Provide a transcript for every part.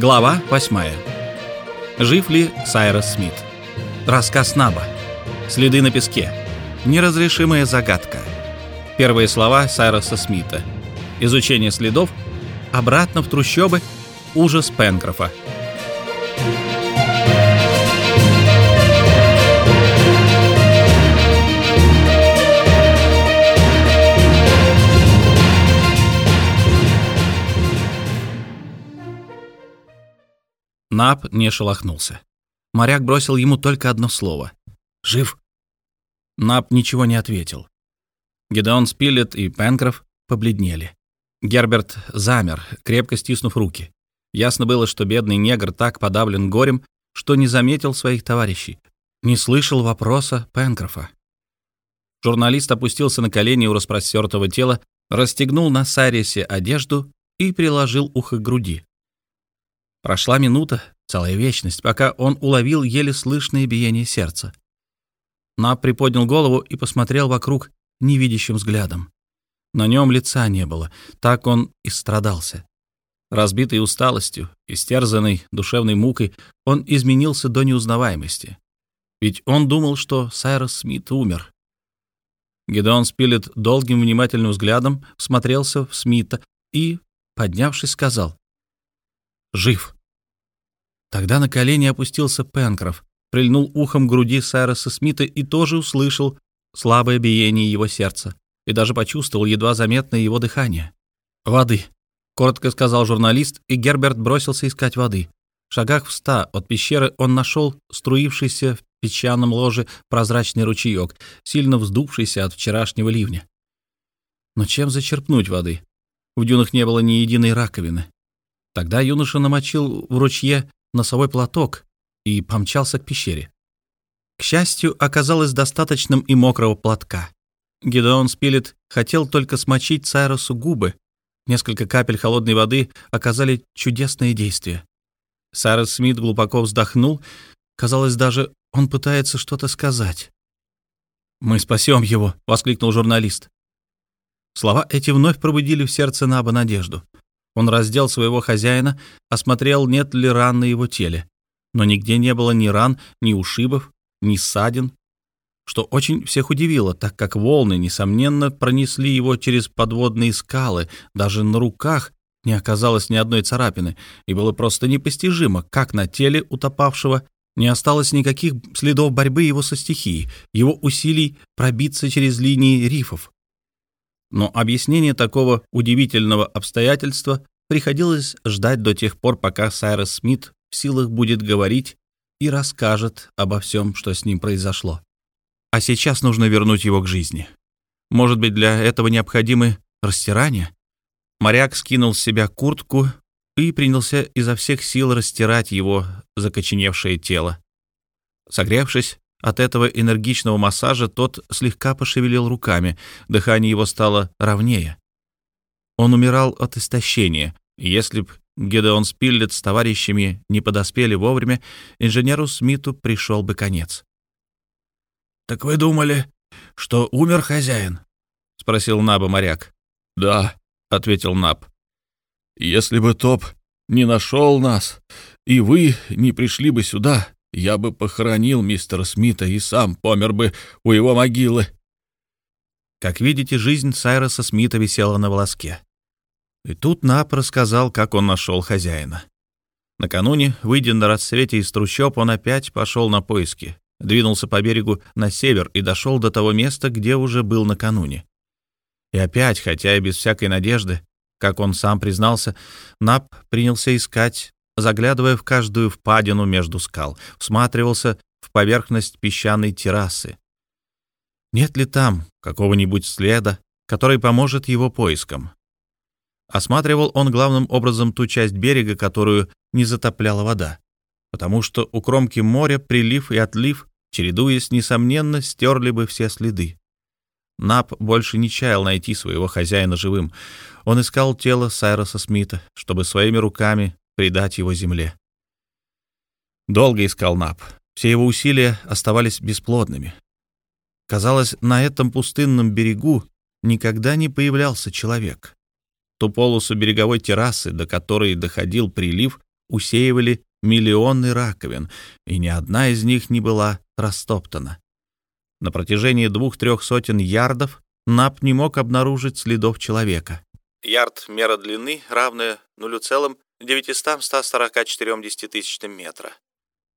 Глава 8. Жив ли Сайрос Смит? Рассказ Наба. Следы на песке. Неразрешимая загадка. Первые слова Сайроса Смита. Изучение следов. Обратно в трущобы. Ужас Пенкрофа. Нап не шелохнулся. Моряк бросил ему только одно слово. «Жив?» Нап ничего не ответил. Гедеон Спилет и Пенкроф побледнели. Герберт замер, крепко стиснув руки. Ясно было, что бедный негр так подавлен горем, что не заметил своих товарищей, не слышал вопроса Пенкрофа. Журналист опустился на колени у распростертого тела, расстегнул на Сарисе одежду и приложил ухо к груди. Прошла минута, целая вечность, пока он уловил еле слышное биение сердца. Нап приподнял голову и посмотрел вокруг невидящим взглядом. На нем лица не было, так он и страдался. Разбитый усталостью, истерзанный душевной мукой, он изменился до неузнаваемости. Ведь он думал, что Сайрос Смит умер. Гедеон Спилет долгим внимательным взглядом смотрелся в Смита и, поднявшись, сказал «Жив». Тогда на колени опустился Пенкроф, прильнул ухом к груди Сайроса Смита и тоже услышал слабое биение его сердца и даже почувствовал едва заметное его дыхание. «Воды», — коротко сказал журналист, и Герберт бросился искать воды. В шагах в ста от пещеры он нашел струившийся в песчаном ложе прозрачный ручеек, сильно вздувшийся от вчерашнего ливня. Но чем зачерпнуть воды? В дюнах не было ни единой раковины. Тогда юноша намочил в ручье носовой платок и помчался к пещере. К счастью, оказалось достаточным и мокрого платка. Гидеон Спилет хотел только смочить Сайросу губы. Несколько капель холодной воды оказали чудесное действие. Сайрос Смит глубоко вздохнул. Казалось, даже он пытается что-то сказать. «Мы спасем его!» — воскликнул журналист. Слова эти вновь пробудили в сердце Наба надежду. Он раздел своего хозяина, осмотрел, нет ли ран на его теле. Но нигде не было ни ран, ни ушибов, ни ссадин, что очень всех удивило, так как волны, несомненно, пронесли его через подводные скалы, даже на руках не оказалось ни одной царапины, и было просто непостижимо, как на теле утопавшего не осталось никаких следов борьбы его со стихией, его усилий пробиться через линии рифов. Но объяснение такого удивительного обстоятельства приходилось ждать до тех пор, пока Сайрос Смит в силах будет говорить и расскажет обо всем, что с ним произошло. А сейчас нужно вернуть его к жизни. Может быть, для этого необходимы растирания? Моряк скинул с себя куртку и принялся изо всех сил растирать его закоченевшее тело. Согревшись, от этого энергичного массажа тот слегка пошевелил руками, дыхание его стало ровнее. Он умирал от истощения. Если б Гедеон Спиллет с товарищами не подоспели вовремя, инженеру Смиту пришел бы конец. «Так вы думали, что умер хозяин?» — спросил Наба моряк. «Да», — ответил Наб. «Если бы Топ не нашел нас, и вы не пришли бы сюда, я бы похоронил мистера Смита и сам помер бы у его могилы. Как видите, жизнь Сайроса Смита висела на волоске. И тут Нап рассказал, как он нашел хозяина. Накануне, выйдя на рассвете из трущоб, он опять пошел на поиски, двинулся по берегу на север и дошел до того места, где уже был накануне. И опять, хотя и без всякой надежды, как он сам признался, Нап принялся искать заглядывая в каждую впадину между скал, всматривался в поверхность песчаной террасы. Нет ли там какого-нибудь следа, который поможет его поискам? Осматривал он главным образом ту часть берега, которую не затопляла вода, потому что у кромки моря прилив и отлив, чередуясь, несомненно, стерли бы все следы. Нап больше не чаял найти своего хозяина живым. Он искал тело Сайроса Смита, чтобы своими руками придать его земле. Долго искал Наб. Все его усилия оставались бесплодными. Казалось, на этом пустынном берегу никогда не появлялся человек. Ту полосу береговой террасы, до которой доходил прилив, усеивали миллионы раковин, и ни одна из них не была растоптана. На протяжении двух-трех сотен ярдов Нап не мог обнаружить следов человека. Ярд — мера длины, равная 0,3 944 метра.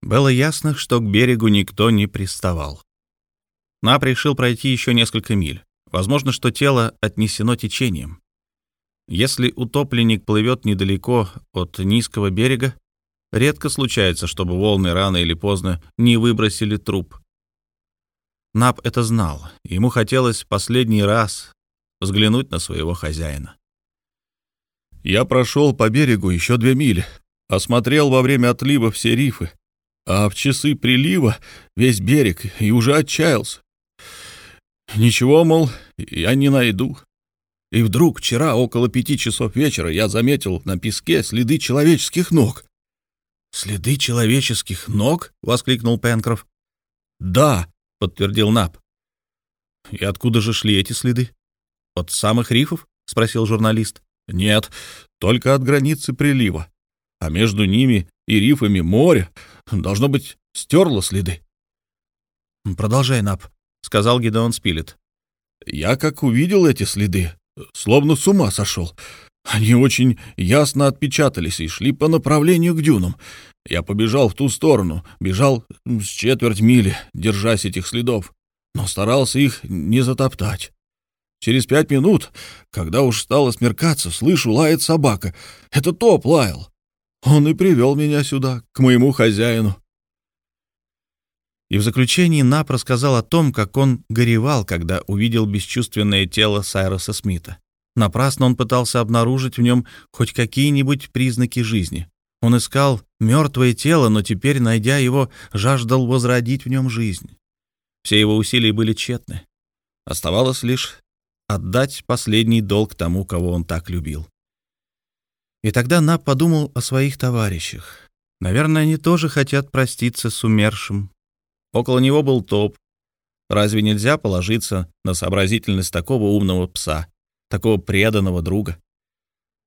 Было ясно, что к берегу никто не приставал. Нап решил пройти еще несколько миль. Возможно, что тело отнесено течением. Если утопленник плывет недалеко от низкого берега, редко случается, чтобы волны рано или поздно не выбросили труп. Нап это знал. Ему хотелось последний раз взглянуть на своего хозяина. «Я прошел по берегу еще две мили, осмотрел во время отлива все рифы, а в часы прилива весь берег и уже отчаялся. Ничего, мол, я не найду. И вдруг вчера около пяти часов вечера я заметил на песке следы человеческих ног. «Следы человеческих ног?» — воскликнул Пенкроф. «Да», — подтвердил Нап. «И откуда же шли эти следы? От самых рифов?» — спросил журналист. «Нет, только от границы прилива. А между ними и рифами море, должно быть, стерло следы». «Продолжай, Нап», — сказал Гидеон Спилет. «Я как увидел эти следы, словно с ума сошел. Они очень ясно отпечатались и шли по направлению к дюнам. Я побежал в ту сторону, бежал с четверть мили, держась этих следов, но старался их не затоптать. Через пять минут, когда уж стало смеркаться, слышу, лает собака. Это топ лаял. Он и привел меня сюда, к моему хозяину. И в заключении Нап рассказал о том, как он горевал, когда увидел бесчувственное тело Сайроса Смита. Напрасно он пытался обнаружить в нем хоть какие-нибудь признаки жизни. Он искал мертвое тело, но теперь, найдя его, жаждал возродить в нем жизнь. Все его усилия были тщетны. Оставалось лишь отдать последний долг тому, кого он так любил. И тогда Нап подумал о своих товарищах. Наверное, они тоже хотят проститься с умершим, Около него был топ. Разве нельзя положиться на сообразительность такого умного пса, такого преданного друга?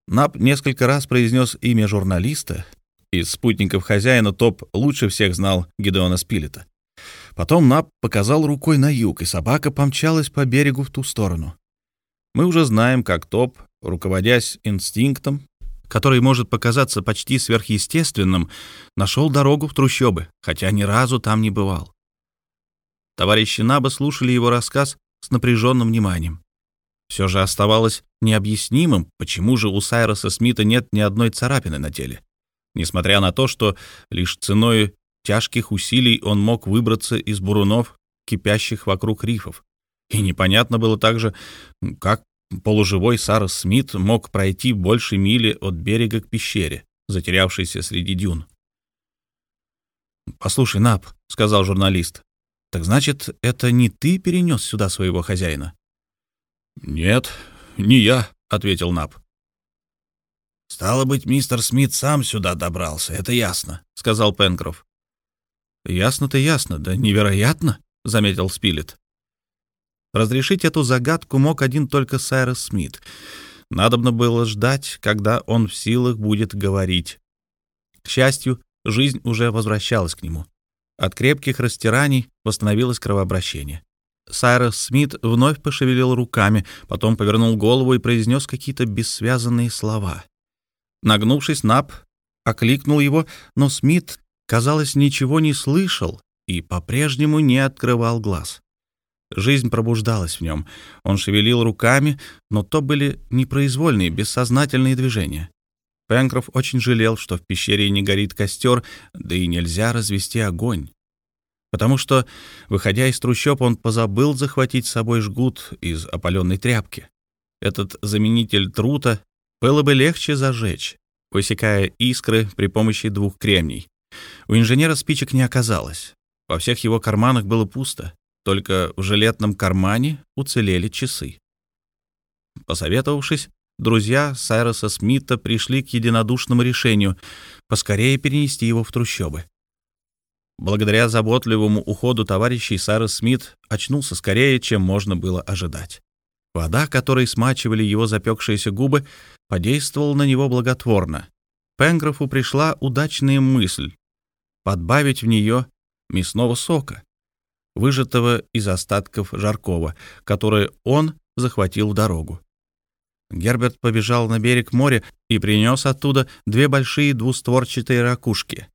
Нап несколько раз произнес имя журналиста. Из спутников хозяина Топ лучше всех знал Гидеона Спилета. Потом Нап показал рукой на юг, и собака помчалась по берегу в ту сторону. Мы уже знаем, как Топ, руководясь инстинктом, который может показаться почти сверхъестественным, нашел дорогу в трущобы, хотя ни разу там не бывал. Товарищи Наба слушали его рассказ с напряженным вниманием. Все же оставалось необъяснимым, почему же у Сайроса Смита нет ни одной царапины на теле. Несмотря на то, что лишь ценой тяжких усилий он мог выбраться из бурунов, кипящих вокруг рифов. И непонятно было также, как полуживой Сарос Смит мог пройти больше мили от берега к пещере, затерявшейся среди дюн. «Послушай, Нап», — сказал журналист, так значит, это не ты перенес сюда своего хозяина? Нет, не я, ответил Нап. Стало быть, мистер Смит сам сюда добрался, это ясно, сказал Пенкроф. Ясно-то ясно, да невероятно, заметил Спилет. Разрешить эту загадку мог один только Сайрос Смит. Надобно было ждать, когда он в силах будет говорить. К счастью, жизнь уже возвращалась к нему. От крепких растираний восстановилось кровообращение. Сайрос Смит вновь пошевелил руками, потом повернул голову и произнес какие-то бессвязанные слова. Нагнувшись, Нап окликнул его, но Смит, казалось, ничего не слышал и по-прежнему не открывал глаз. Жизнь пробуждалась в нем. Он шевелил руками, но то были непроизвольные, бессознательные движения. Пенкроф очень жалел, что в пещере не горит костер, да и нельзя развести огонь. Потому что, выходя из трущоб, он позабыл захватить с собой жгут из опаленной тряпки. Этот заменитель трута было бы легче зажечь, высекая искры при помощи двух кремний. У инженера спичек не оказалось. Во всех его карманах было пусто, только в жилетном кармане уцелели часы. Посоветовавшись, друзья Сайроса Смита пришли к единодушному решению поскорее перенести его в трущобы. Благодаря заботливому уходу товарищей Сайрос Смит очнулся скорее, чем можно было ожидать. Вода, которой смачивали его запекшиеся губы, подействовала на него благотворно. Пенгрофу пришла удачная мысль подбавить в нее мясного сока, выжатого из остатков жаркого, который он захватил в дорогу. Герберт побежал на берег моря и принес оттуда две большие двустворчатые ракушки.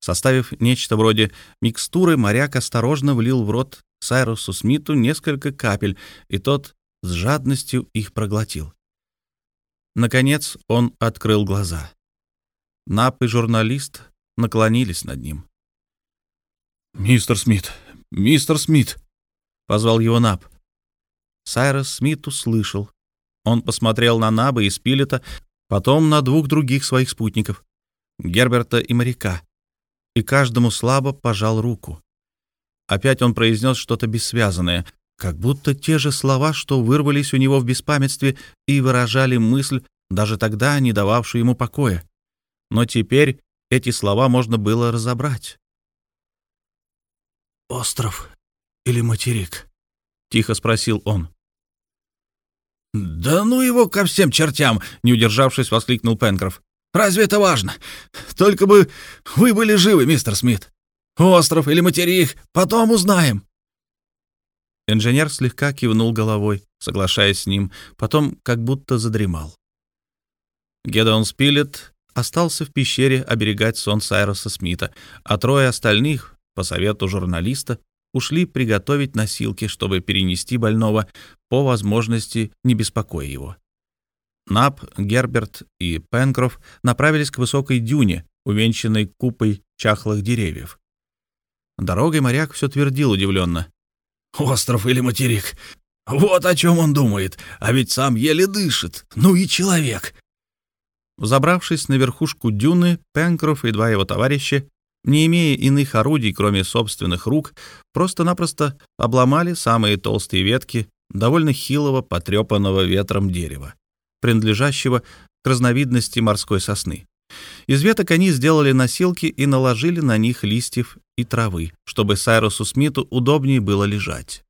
Составив нечто вроде микстуры, моряк осторожно влил в рот Сайрусу Смиту несколько капель, и тот с жадностью их проглотил. Наконец он открыл глаза. Нап и журналист наклонились над ним. «Мистер Смит! Мистер Смит!» — позвал его Нап. Сайрос Смит услышал. Он посмотрел на Наба и Спилета, потом на двух других своих спутников, Герберта и моряка, и каждому слабо пожал руку. Опять он произнес что-то бессвязанное, как будто те же слова, что вырвались у него в беспамятстве и выражали мысль, даже тогда не дававшую ему покоя. Но теперь эти слова можно было разобрать. «Остров или материк?» — тихо спросил он. «Да ну его ко всем чертям!» — не удержавшись, воскликнул Пенкроф. «Разве это важно? Только бы вы были живы, мистер Смит. Остров или материк, потом узнаем». Инженер слегка кивнул головой, соглашаясь с ним, потом как будто задремал. Гедеон Спилет остался в пещере оберегать сон Сайроса Смита, а трое остальных, по совету журналиста, ушли приготовить носилки, чтобы перенести больного, по возможности не беспокоя его. Нап, Герберт и Пенкроф направились к высокой дюне, увенчанной купой чахлых деревьев. Дорогой моряк все твердил удивленно. «Остров или материк? Вот о чем он думает, а ведь сам еле дышит. Ну и человек!» Забравшись на верхушку дюны, Пенкроф и два его товарища, не имея иных орудий, кроме собственных рук, просто-напросто обломали самые толстые ветки довольно хилого, потрепанного ветром дерева, принадлежащего к разновидности морской сосны. Из веток они сделали носилки и наложили на них листьев и травы, чтобы Сайрусу Смиту удобнее было лежать.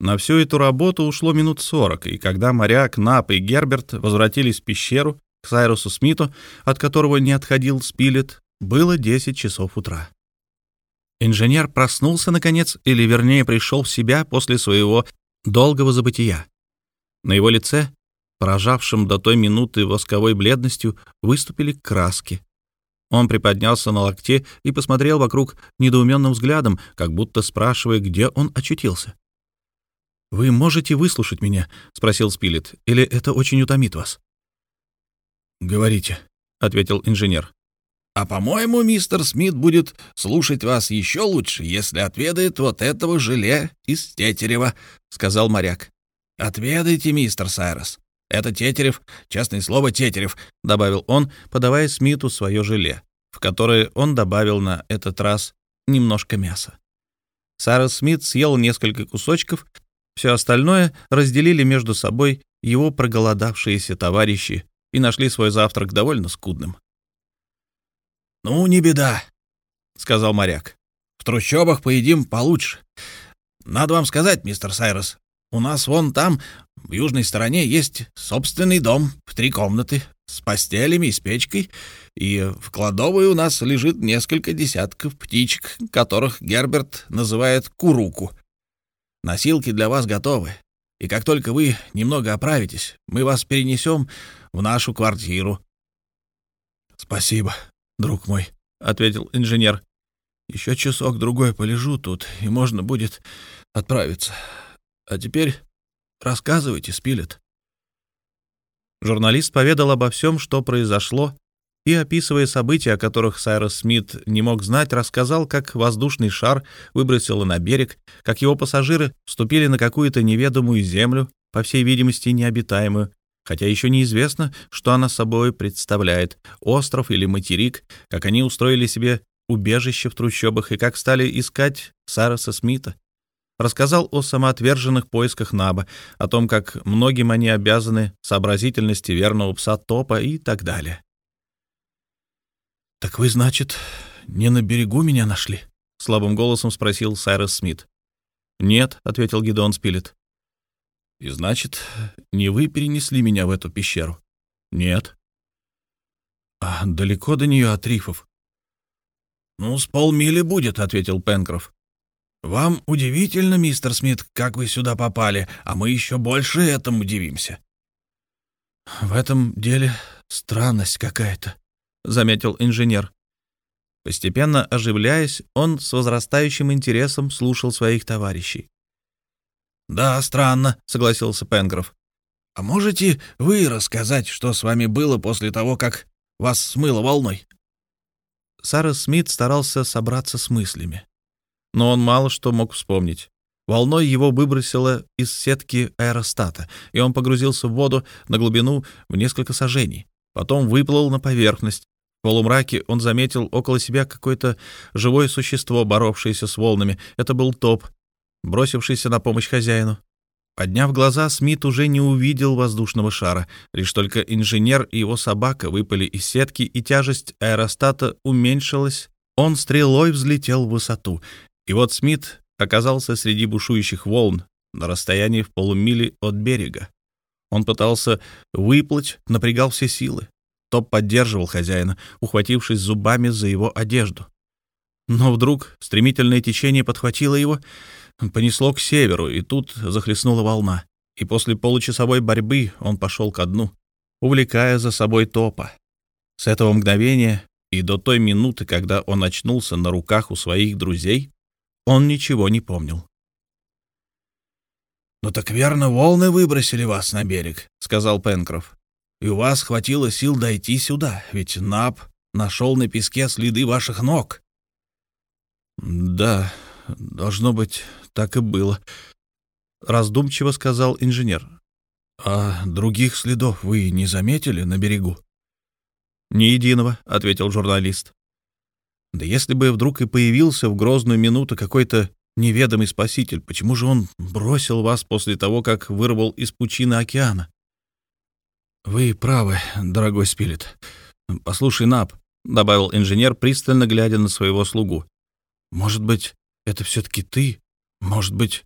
На всю эту работу ушло минут сорок, и когда моряк, Нап и Герберт возвратились в пещеру к Сайрусу Смиту, от которого не отходил Спилет, было 10 часов утра. Инженер проснулся, наконец, или, вернее, пришел в себя после своего долгого забытия. На его лице, поражавшем до той минуты восковой бледностью, выступили краски. Он приподнялся на локте и посмотрел вокруг недоуменным взглядом, как будто спрашивая, где он очутился. «Вы можете выслушать меня?» — спросил Спилет. «Или это очень утомит вас?» «Говорите», — ответил инженер. «А, по-моему, мистер Смит будет слушать вас еще лучше, если отведает вот этого желе из тетерева», — сказал моряк. «Отведайте, мистер Сайрос. Это тетерев, честное слово, тетерев», — добавил он, подавая Смиту свое желе, в которое он добавил на этот раз немножко мяса. Сайрос Смит съел несколько кусочков, все остальное разделили между собой его проголодавшиеся товарищи и нашли свой завтрак довольно скудным. «Ну, не беда», — сказал моряк. «В трущобах поедим получше. Надо вам сказать, мистер Сайрос, у нас вон там, в южной стороне, есть собственный дом в три комнаты с постелями и с печкой, и в кладовой у нас лежит несколько десятков птичек, которых Герберт называет куруку. Носилки для вас готовы, и как только вы немного оправитесь, мы вас перенесем в нашу квартиру». «Спасибо», друг мой», — ответил инженер. «Еще часок-другой полежу тут, и можно будет отправиться. А теперь рассказывайте, Спилет». Журналист поведал обо всем, что произошло, и, описывая события, о которых Сайрос Смит не мог знать, рассказал, как воздушный шар выбросило на берег, как его пассажиры вступили на какую-то неведомую землю, по всей видимости, необитаемую, хотя еще неизвестно, что она собой представляет, остров или материк, как они устроили себе убежище в трущобах и как стали искать Сараса Смита. Рассказал о самоотверженных поисках Наба, о том, как многим они обязаны сообразительности верного пса Топа и так далее. «Так вы, значит, не на берегу меня нашли?» — слабым голосом спросил Сайрос Смит. «Нет», — ответил Гидеон Спилет. И значит, не вы перенесли меня в эту пещеру? Нет. А далеко до нее от рифов? «Ну, с полмили будет», — ответил Пенкроф. «Вам удивительно, мистер Смит, как вы сюда попали, а мы еще больше этому удивимся». «В этом деле странность какая-то», — заметил инженер. Постепенно оживляясь, он с возрастающим интересом слушал своих товарищей. «Да, странно», — согласился Пенкроф. «А можете вы рассказать, что с вами было после того, как вас смыло волной?» Сара Смит старался собраться с мыслями. Но он мало что мог вспомнить. Волной его выбросило из сетки аэростата, и он погрузился в воду на глубину в несколько сажений. Потом выплыл на поверхность. В полумраке он заметил около себя какое-то живое существо, боровшееся с волнами. Это был топ, бросившийся на помощь хозяину. Подняв глаза, Смит уже не увидел воздушного шара. Лишь только инженер и его собака выпали из сетки, и тяжесть аэростата уменьшилась. Он стрелой взлетел в высоту. И вот Смит оказался среди бушующих волн на расстоянии в полумили от берега. Он пытался выплыть, напрягал все силы. Топ поддерживал хозяина, ухватившись зубами за его одежду. Но вдруг стремительное течение подхватило его — понесло к северу, и тут захлестнула волна. И после получасовой борьбы он пошел ко дну, увлекая за собой топа. С этого мгновения и до той минуты, когда он очнулся на руках у своих друзей, он ничего не помнил. «Ну так верно, волны выбросили вас на берег», — сказал Пенкроф. «И у вас хватило сил дойти сюда, ведь Нап нашел на песке следы ваших ног». «Да, должно быть, так и было, раздумчиво сказал инженер. А других следов вы не заметили на берегу? Ни единого, ответил журналист. Да если бы вдруг и появился в грозную минуту какой-то неведомый спаситель, почему же он бросил вас после того, как вырвал из пучины океана? Вы правы, дорогой Спилет. Послушай, Нап, добавил инженер, пристально глядя на своего слугу. Может быть, это все-таки ты может быть,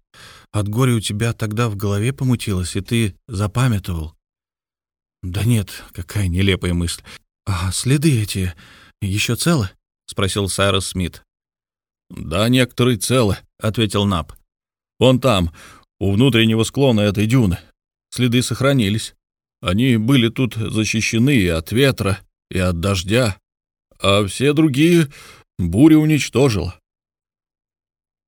от горя у тебя тогда в голове помутилось, и ты запамятовал? Да нет, какая нелепая мысль. А следы эти еще целы? спросил Сайрос Смит. Да, некоторые целы, ответил Нап. Вон там, у внутреннего склона этой дюны. Следы сохранились. Они были тут защищены и от ветра, и от дождя, а все другие буря уничтожила.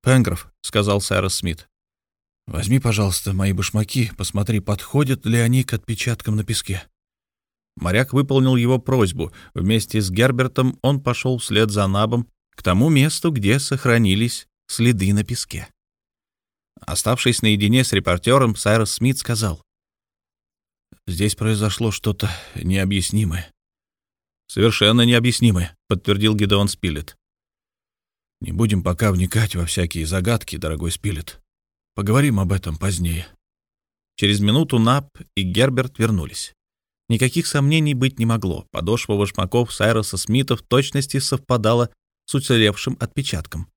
«Пенкроф», — сказал Сайрос Смит, — «возьми, пожалуйста, мои башмаки, посмотри, подходят ли они к отпечаткам на песке». Моряк выполнил его просьбу. Вместе с Гербертом он пошел вслед за Набом к тому месту, где сохранились следы на песке. Оставшись наедине с репортером, Сайрос Смит сказал, «Здесь произошло что-то необъяснимое». «Совершенно необъяснимое», — подтвердил Гидеон Спилет. Не будем пока вникать во всякие загадки, дорогой Спилет. Поговорим об этом позднее. Через минуту Нап и Герберт вернулись. Никаких сомнений быть не могло. Подошва башмаков Сайроса Смита в точности совпадала с уцелевшим отпечатком.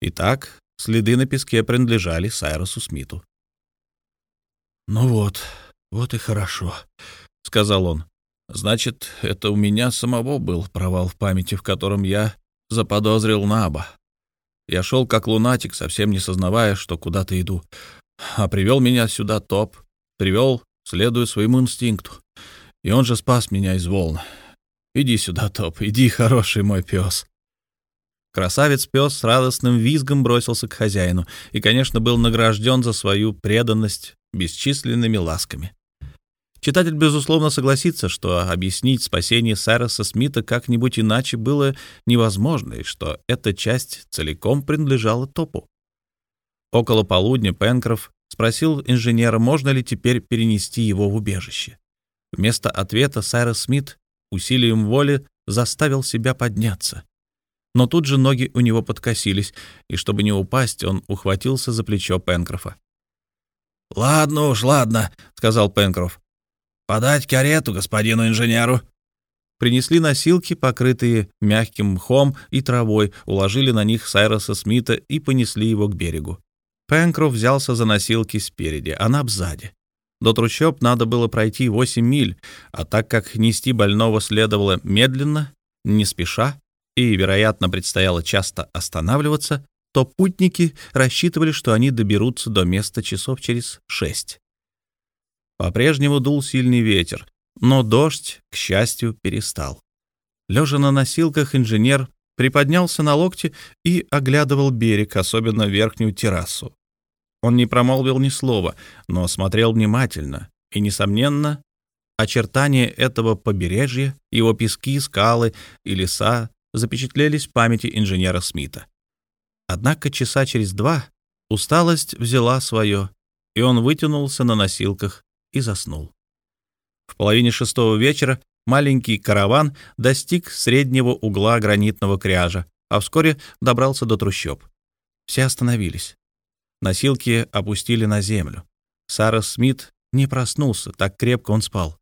Итак, следы на песке принадлежали Сайросу Смиту. «Ну вот, вот и хорошо», — сказал он. «Значит, это у меня самого был провал в памяти, в котором я заподозрил Наба. Я шел как лунатик, совсем не сознавая, что куда-то иду. А привел меня сюда топ. Привел, следуя своему инстинкту. И он же спас меня из волн. Иди сюда, топ, иди, хороший мой пес. Красавец-пес с радостным визгом бросился к хозяину и, конечно, был награжден за свою преданность бесчисленными ласками. Читатель, безусловно, согласится, что объяснить спасение Сайроса Смита как-нибудь иначе было невозможно, и что эта часть целиком принадлежала Топу. Около полудня Пенкроф спросил инженера, можно ли теперь перенести его в убежище. Вместо ответа Сайрос Смит усилием воли заставил себя подняться. Но тут же ноги у него подкосились, и чтобы не упасть, он ухватился за плечо Пенкрофа. «Ладно уж, ладно», — сказал Пенкроф. «Подать карету господину инженеру». Принесли носилки, покрытые мягким мхом и травой, уложили на них Сайроса Смита и понесли его к берегу. Пенкроф взялся за носилки спереди, а Наб сзади. До трущоб надо было пройти 8 миль, а так как нести больного следовало медленно, не спеша, и, вероятно, предстояло часто останавливаться, то путники рассчитывали, что они доберутся до места часов через шесть. По-прежнему дул сильный ветер, но дождь, к счастью, перестал. Лежа на носилках, инженер приподнялся на локте и оглядывал берег, особенно верхнюю террасу. Он не промолвил ни слова, но смотрел внимательно, и, несомненно, очертания этого побережья, его пески, скалы и леса запечатлелись в памяти инженера Смита. Однако часа через два усталость взяла свое, и он вытянулся на носилках и заснул. В половине шестого вечера маленький караван достиг среднего угла гранитного кряжа, а вскоре добрался до трущоб. Все остановились. Носилки опустили на землю. Сарас Смит не проснулся, так крепко он спал.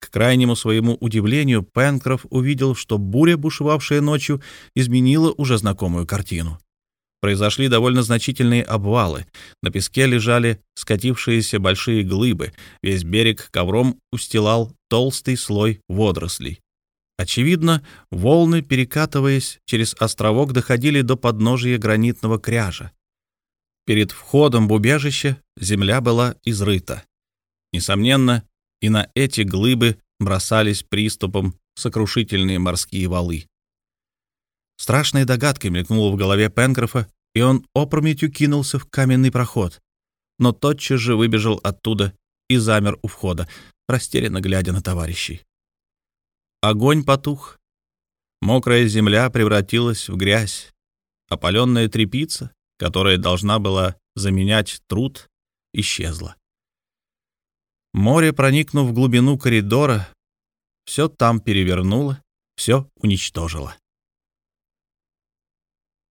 К крайнему своему удивлению, Пенкроф увидел, что буря, бушевавшая ночью, изменила уже знакомую картину. Произошли довольно значительные обвалы. На песке лежали скатившиеся большие глыбы. Весь берег ковром устилал толстый слой водорослей. Очевидно, волны, перекатываясь через островок, доходили до подножия гранитного кряжа. Перед входом в убежище земля была изрыта. Несомненно, и на эти глыбы бросались приступом сокрушительные морские валы. Страшная догадка мелькнула в голове Пенкрофа, и он опрометью кинулся в каменный проход, но тотчас же выбежал оттуда и замер у входа, растерянно глядя на товарищей. Огонь потух. Мокрая земля превратилась в грязь. Опаленная трепица, которая должна была заменять труд, исчезла. Море, проникнув в глубину коридора, все там перевернуло, все уничтожило.